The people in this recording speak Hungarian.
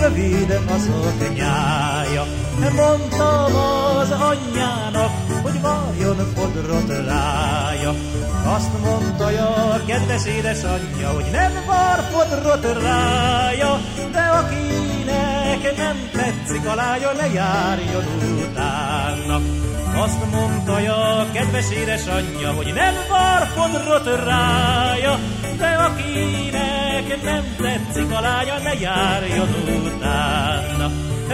rövid az oknyája. Mondtam az anyjának, hogy várjon fodrot rája. Azt mondta a kedves édesanyja, hogy nem vár fodrot rája, de akinek nem tetszik a lája, ne járjon utána. Azt mondta a kedves édesanyja, hogy nem vár fodrot rája, akinek nem tetszik a lánya, ne járjon utána.